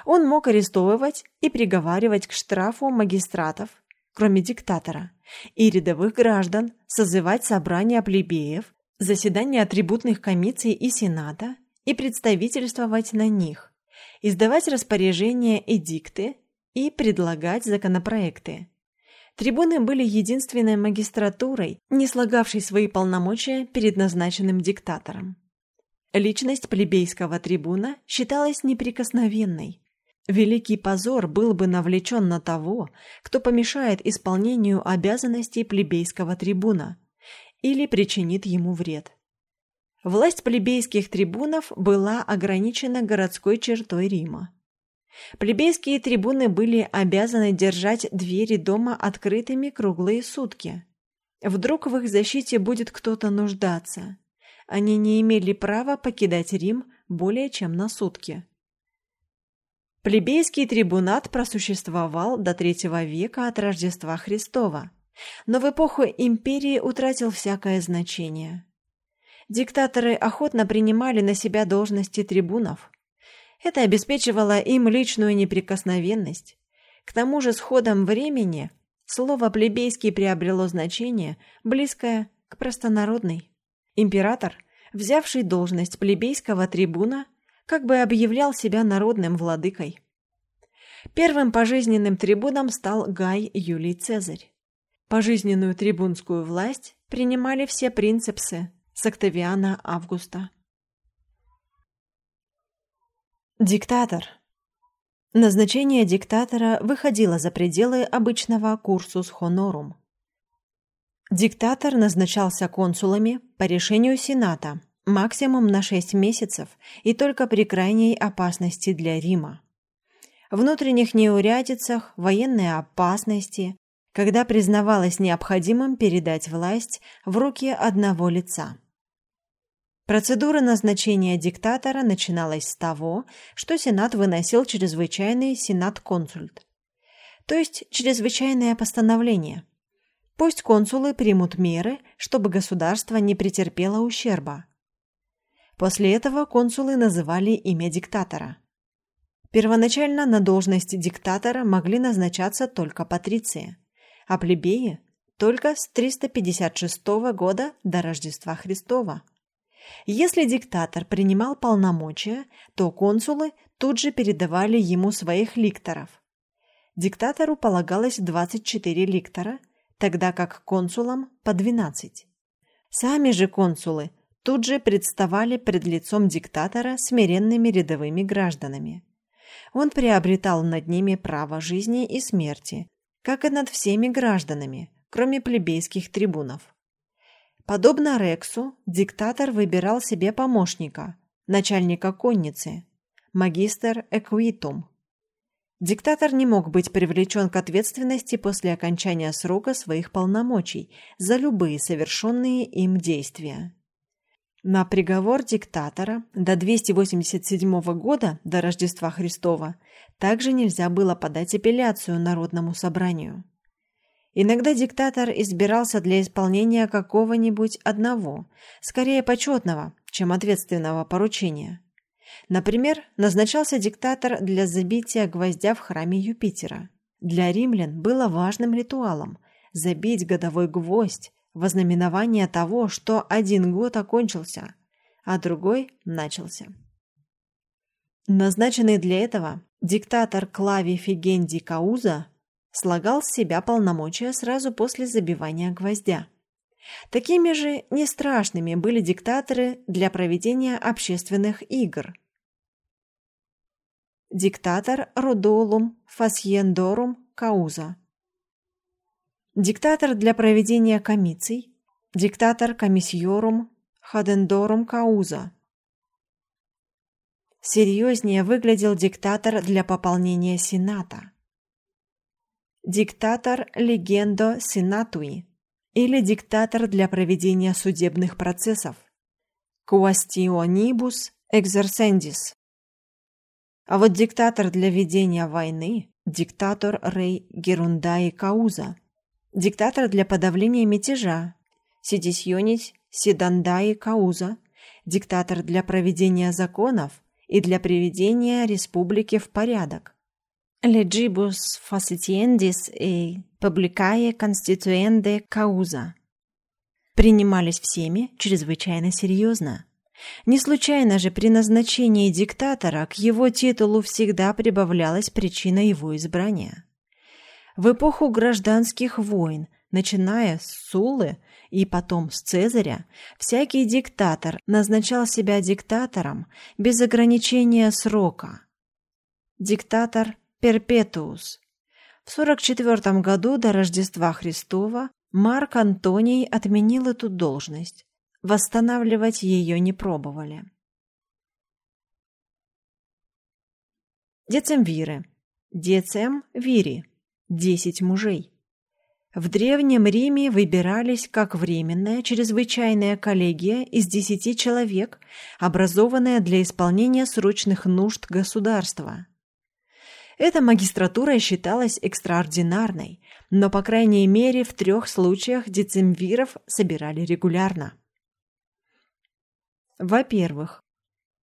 Он мог арестовывать и приговаривать к штрафу магистратов, кроме диктатора, и рядовых граждан, созывать собрания плебеев, заседания атрибутных комиссий и сената и представительствовать на них, издавать распоряжения эдикты и предлагать законопроекты. Трибуны были единственной магистратурой, не слагавшей свои полномочия перед назначенным диктатором. Личность плебейского трибуна считалась неприкосновенной. Великий позор был бы навлечен на того, кто помешает исполнению обязанностей плебейского трибуна или причинит ему вред. Власть плебейских трибунов была ограничена городской чертой Рима. Плебейские трибуны были обязаны держать двери дома открытыми круглые сутки. Вдруг в их защите будет кто-то нуждаться они не имели права покидать Рим более чем на сутки. Плебейский трибунат просуществовал до III века от Рождества Христова, но в эпоху империи утратил всякое значение. Диктаторы охотно принимали на себя должности трибунов. Это обеспечивало им личную неприкосновенность. К тому же с ходом времени слово «плебейский» приобрело значение, близкое к простонародной. Император, взявший должность плебейского трибуна, как бы объявлял себя народным владыкой. Первым пожизненным трибуном стал Гай Юлий Цезарь. Пожизненную трибунскую власть принимали все принципсы с Октавиана Августа. Диктатор. Назначение диктатора выходило за пределы обычного курсус хонорум. Диктатор назначался консулами по решению Сената, максимум на 6 месяцев и только при крайней опасности для Рима. Внутренних неурядицах, военной опасности, когда признавалось необходимым передать власть в руки одного лица. Процедура назначения диктатора начиналась с того, что Сенат выносил чрезвычайный Сенат-консульт, то есть чрезвычайное постановление. Пусть консулы примут меры, чтобы государство не претерпело ущерба. После этого консулы называли имя диктатора. Первоначально на должность диктатора могли назначаться только патриции, а плебеи только с 356 года до Рождества Христова. Если диктатор принимал полномочия, то консулы тут же передавали ему своих ликторов. Диктатору полагалось 24 ликтора, тогда как консулам по 12. Сами же консулы тут же представали пред лицом диктатора смиренными рядовыми гражданами. Он приобретал над ними право жизни и смерти, как и над всеми гражданами, кроме плебейских трибунов. Подобно Рексу, диктатор выбирал себе помощника, начальника конницы, магистр эквитум. Диктатор не мог быть привлечен к ответственности после окончания срока своих полномочий за любые совершенные им действия. На приговор диктатора до 287 года, до Рождества Христова, также нельзя было подать апелляцию Народному собранию. Иногда диктатор избирался для исполнения какого-нибудь одного, скорее почетного, чем ответственного поручения. Например, назначался диктатор для забития гвоздя в храме Юпитера. Для римлян было важным ритуалом забить годовой гвоздь во знаменование того, что один год окончился, а другой начался. Назначенный для этого диктатор Клавий Фигендий Кауза слагал с себя полномочия сразу после забивания гвоздя. Такими же нестрашными были диктаторы для проведения общественных игр. Диктатор Родолум Фасьендорум Кауза. Диктатор для проведения комиций. Диктатор Комиссиорум Хадендорум Кауза. Серьезнее выглядел диктатор для пополнения Сената диктатор легендо сенатуи или диктатор для проведения судебных процессов. Quaestionibus exercendis. А вот диктатор для ведения войны диктатор рей герундаи кауза, диктатор для подавления мятежа сидисьонить сидандаи кауза, диктатор для проведения законов и для приведения республики в порядок legibus facitiendis и publicae constituende causa принимались всеми чрезвычайно серьезно. Не случайно же при назначении диктатора к его титулу всегда прибавлялась причина его избрания. В эпоху гражданских войн, начиная с Сулы и потом с Цезаря, всякий диктатор назначал себя диктатором без ограничения срока. Диктатор Перпетуус. В 44 году до Рождества Христова Марк Антоний отменил эту должность. Восстанавливать ее не пробовали. Децемвиры. Децем Вири. Десять мужей. В Древнем Риме выбирались как временная чрезвычайная коллегия из десяти человек, образованная для исполнения срочных нужд государства. Эта магистратура считалась экстраординарной, но, по крайней мере, в трех случаях децемвиров собирали регулярно. Во-первых,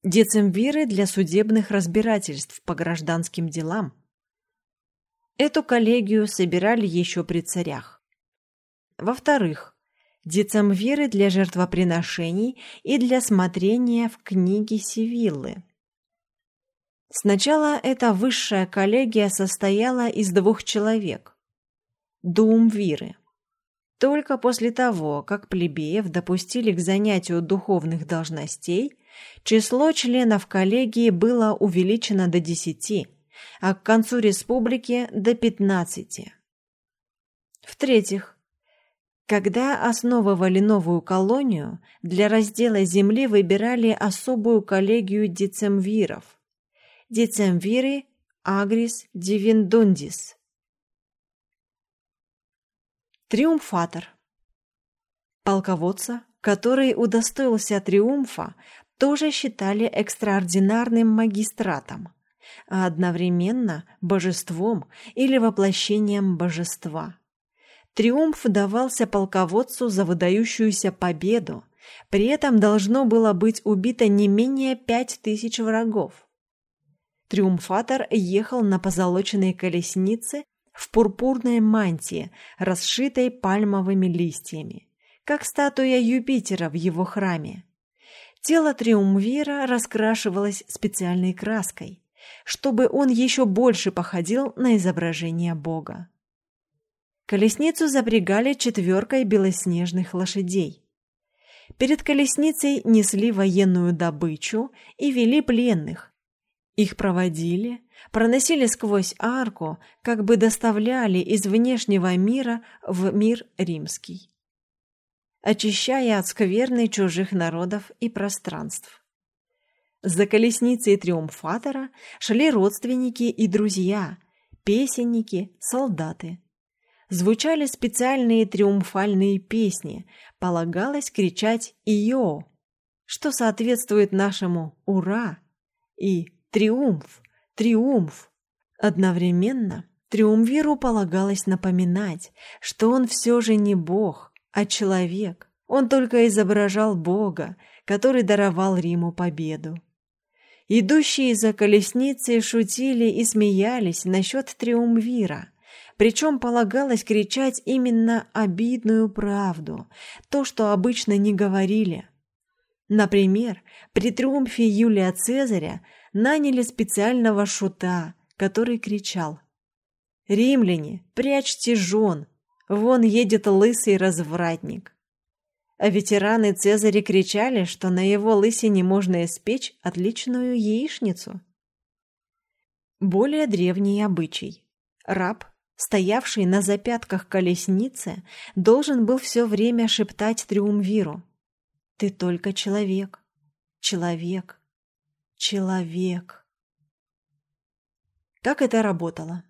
децемвиры для судебных разбирательств по гражданским делам. Эту коллегию собирали еще при царях. Во-вторых, децемвиры для жертвоприношений и для смотрения в книги Сивиллы. Сначала эта высшая коллегия состояла из двух человек – дуумвиры. Только после того, как плебеев допустили к занятию духовных должностей, число членов коллегии было увеличено до десяти, а к концу республики – до пятнадцати. В-третьих, когда основывали новую колонию, для раздела земли выбирали особую коллегию децемвиров – Decemviri agris divindundis. Триумфатор. Полководца, который удостоился триумфа, тоже считали экстраординарным магистратом, а одновременно божеством или воплощением божества. Триумф давался полководцу за выдающуюся победу, при этом должно было быть убито не менее пять тысяч врагов. Триумфатор ехал на позолоченной колеснице в пурпурной мантии, расшитой пальмовыми листьями, как статуя Юпитера в его храме. Тело Триумвира раскрашивалось специальной краской, чтобы он еще больше походил на изображение Бога. Колесницу запрягали четверкой белоснежных лошадей. Перед колесницей несли военную добычу и вели пленных. Их проводили, проносили сквозь арку, как бы доставляли из внешнего мира в мир римский, очищая от скверны чужих народов и пространств. За колесницей триумфатора шли родственники и друзья, песенники, солдаты. Звучали специальные триумфальные песни, полагалось кричать «Ио», что соответствует нашему «Ура» и «Триумф», «Триумф». Одновременно Триумвиру полагалось напоминать, что он все же не бог, а человек. Он только изображал бога, который даровал Риму победу. Идущие за колесницей шутили и смеялись насчет триумвира. Причем полагалось кричать именно обидную правду, то, что обычно не говорили. Например, при триумфе Юлия Цезаря наняли специального шута, который кричал «Римляне, прячьте жен, вон едет лысый развратник». А ветераны Цезаря кричали, что на его лысине можно испечь отличную яичницу. Более древний обычай. Раб, стоявший на запятках колесницы, должен был все время шептать Триумвиру. «Ты только человек, человек, человек». Как это работало?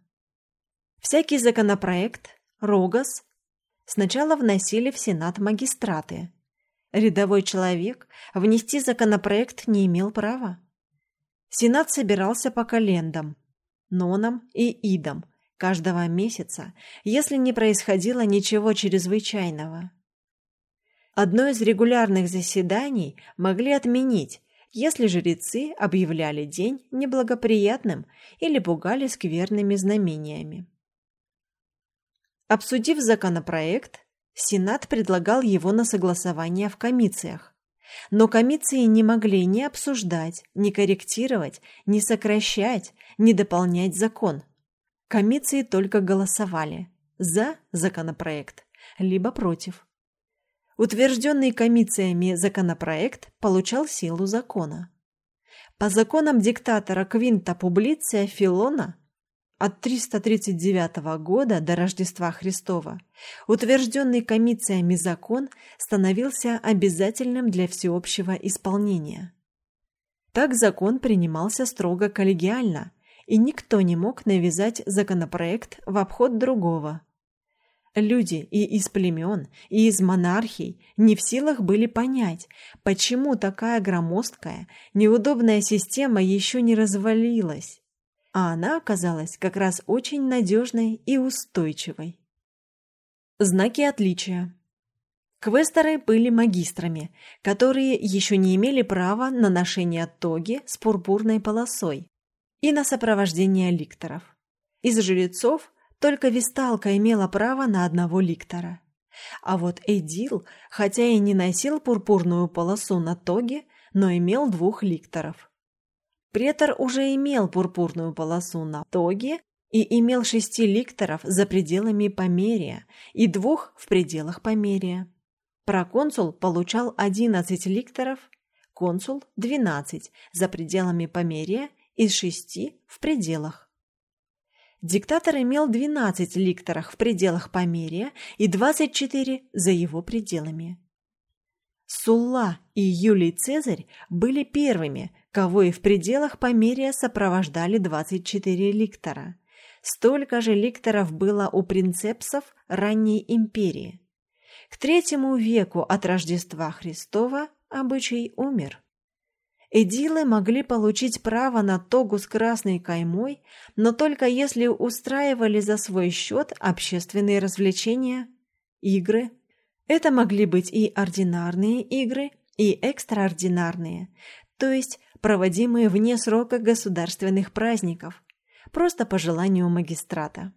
Всякий законопроект, рогос Сначала вносили в Сенат магистраты. Рядовой человек внести законопроект не имел права. Сенат собирался по календам, нонам и идам каждого месяца, если не происходило ничего чрезвычайного. Одно из регулярных заседаний могли отменить, если жрецы объявляли день неблагоприятным или пугали скверными знамениями. Обсудив законопроект, Сенат предлагал его на согласование в комициях. Но комиции не могли ни обсуждать, ни корректировать, ни сокращать, ни дополнять закон. Комиции только голосовали за законопроект, либо против. Утвержденный комициями законопроект получал силу закона. По законам диктатора Квинта Публиция Филона от 339 года до Рождества Христова утвержденный комициями закон становился обязательным для всеобщего исполнения. Так закон принимался строго коллегиально, и никто не мог навязать законопроект в обход другого. Люди и из племен, и из монархий не в силах были понять, почему такая громоздкая, неудобная система еще не развалилась а она оказалась как раз очень надежной и устойчивой. Знаки отличия. Квесторы были магистрами, которые еще не имели права на ношение тоги с пурпурной полосой и на сопровождение ликторов. Из жрецов только Висталка имела право на одного ликтора. А вот Эдил, хотя и не носил пурпурную полосу на тоге, но имел двух ликторов. Претор уже имел пурпурную полосу на тоге и имел шести ликторов за пределами Померия и двух в пределах Померия. Проконсул получал 11 ликторов, консул – 12 за пределами Померия из шести в пределах. Диктатор имел 12 ликторов в пределах Померия и 24 за его пределами. Сулла и Юлий Цезарь были первыми, кого и в пределах Померия сопровождали 24 ликтора. Столько же ликторов было у принцепсов ранней империи. К третьему веку от Рождества Христова обычай умер. Эдилы могли получить право на тогу с красной каймой, но только если устраивали за свой счет общественные развлечения, игры. Это могли быть и ординарные игры, и экстраординарные, то есть проводимые вне срока государственных праздников, просто по желанию магистрата.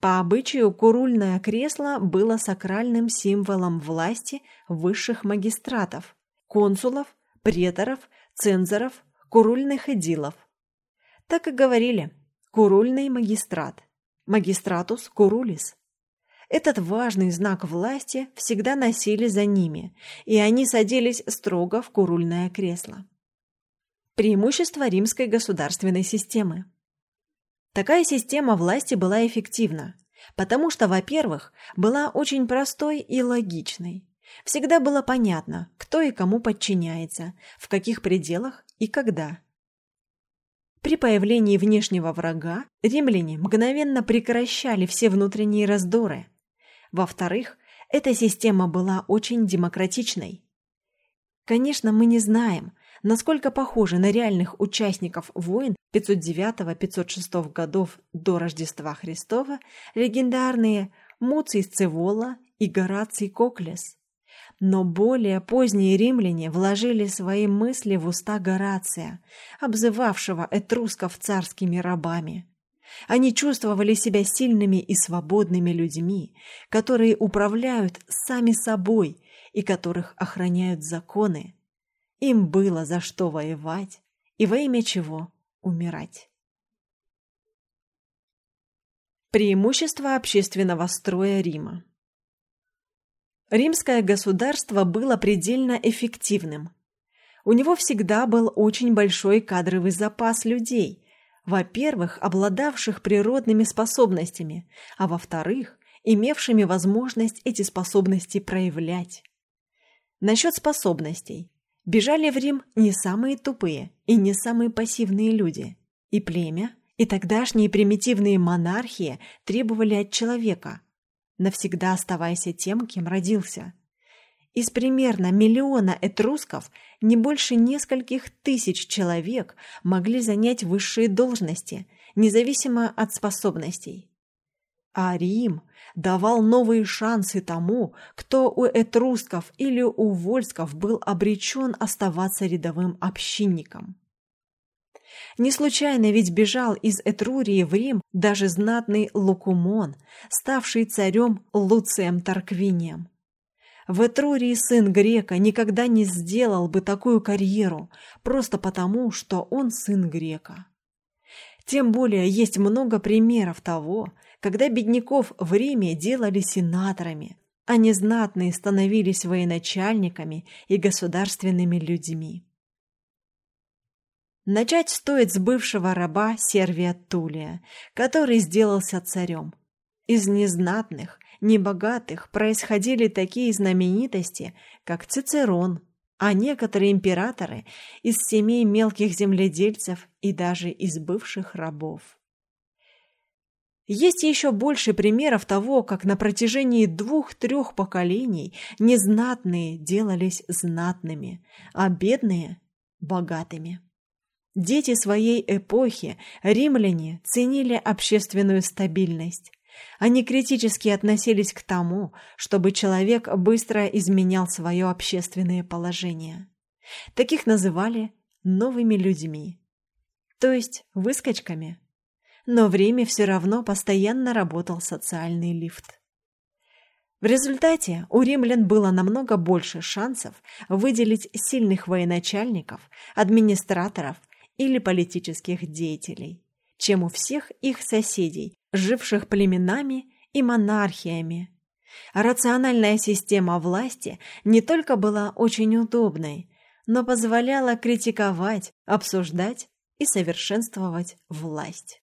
По обычаю курульное кресло было сакральным символом власти высших магистратов, консулов, преторов, цензоров, курульных эдилов. Так и говорили «курульный магистрат», «магистратус курулис». Этот важный знак власти всегда носили за ними, и они садились строго в курульное кресло. Преимущество римской государственной системы. Такая система власти была эффективна, потому что, во-первых, была очень простой и логичной. Всегда было понятно, кто и кому подчиняется, в каких пределах и когда. При появлении внешнего врага римляне мгновенно прекращали все внутренние раздоры. Во-вторых, эта система была очень демократичной. Конечно, мы не знаем, насколько похожи на реальных участников войн 509-506 годов до Рождества Христова легендарные Муций Сцевола и Гораций Коклес. Но более поздние римляне вложили свои мысли в уста Горация, обзывавшего этрусков царскими рабами. Они чувствовали себя сильными и свободными людьми, которые управляют сами собой и которых охраняют законы. Им было за что воевать и во имя чего умирать. Преимущество общественного строя Рима Римское государство было предельно эффективным. У него всегда был очень большой кадровый запас людей, во-первых, обладавших природными способностями, а во-вторых, имевшими возможность эти способности проявлять. Насчет способностей. Бежали в Рим не самые тупые и не самые пассивные люди. И племя, и тогдашние примитивные монархии требовали от человека, навсегда оставайся тем, кем родился. Из примерно миллиона этрусков не больше нескольких тысяч человек могли занять высшие должности, независимо от способностей. А Рим давал новые шансы тому, кто у этрусков или у вольсков был обречен оставаться рядовым общинником. Не случайно ведь бежал из Этрурии в Рим даже знатный Лукумон, ставший царем Луцием Тарквинием. В Этрурии сын грека никогда не сделал бы такую карьеру, просто потому, что он сын грека. Тем более есть много примеров того, когда бедняков в Риме делали сенаторами, а незнатные становились военачальниками и государственными людьми. Начать стоит с бывшего раба Сервия Тулия, который сделался царем. Из незнатных, небогатых происходили такие знаменитости, как Цицерон, а некоторые императоры из семей мелких земледельцев и даже из бывших рабов. Есть еще больше примеров того, как на протяжении двух-трех поколений незнатные делались знатными, а бедные – богатыми. Дети своей эпохи, римляне, ценили общественную стабильность. Они критически относились к тому, чтобы человек быстро изменял свое общественное положение. Таких называли новыми людьми, то есть выскочками но в Риме все равно постоянно работал социальный лифт. В результате у римлян было намного больше шансов выделить сильных военачальников, администраторов или политических деятелей, чем у всех их соседей, живших племенами и монархиями. рациональная система власти не только была очень удобной, но позволяла критиковать, обсуждать и совершенствовать власть.